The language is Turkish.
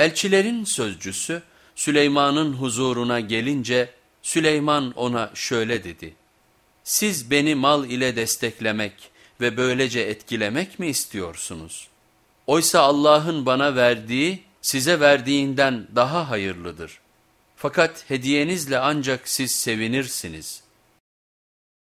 Elçilerin sözcüsü Süleyman'ın huzuruna gelince Süleyman ona şöyle dedi. Siz beni mal ile desteklemek ve böylece etkilemek mi istiyorsunuz? Oysa Allah'ın bana verdiği size verdiğinden daha hayırlıdır. Fakat hediyenizle ancak siz sevinirsiniz.''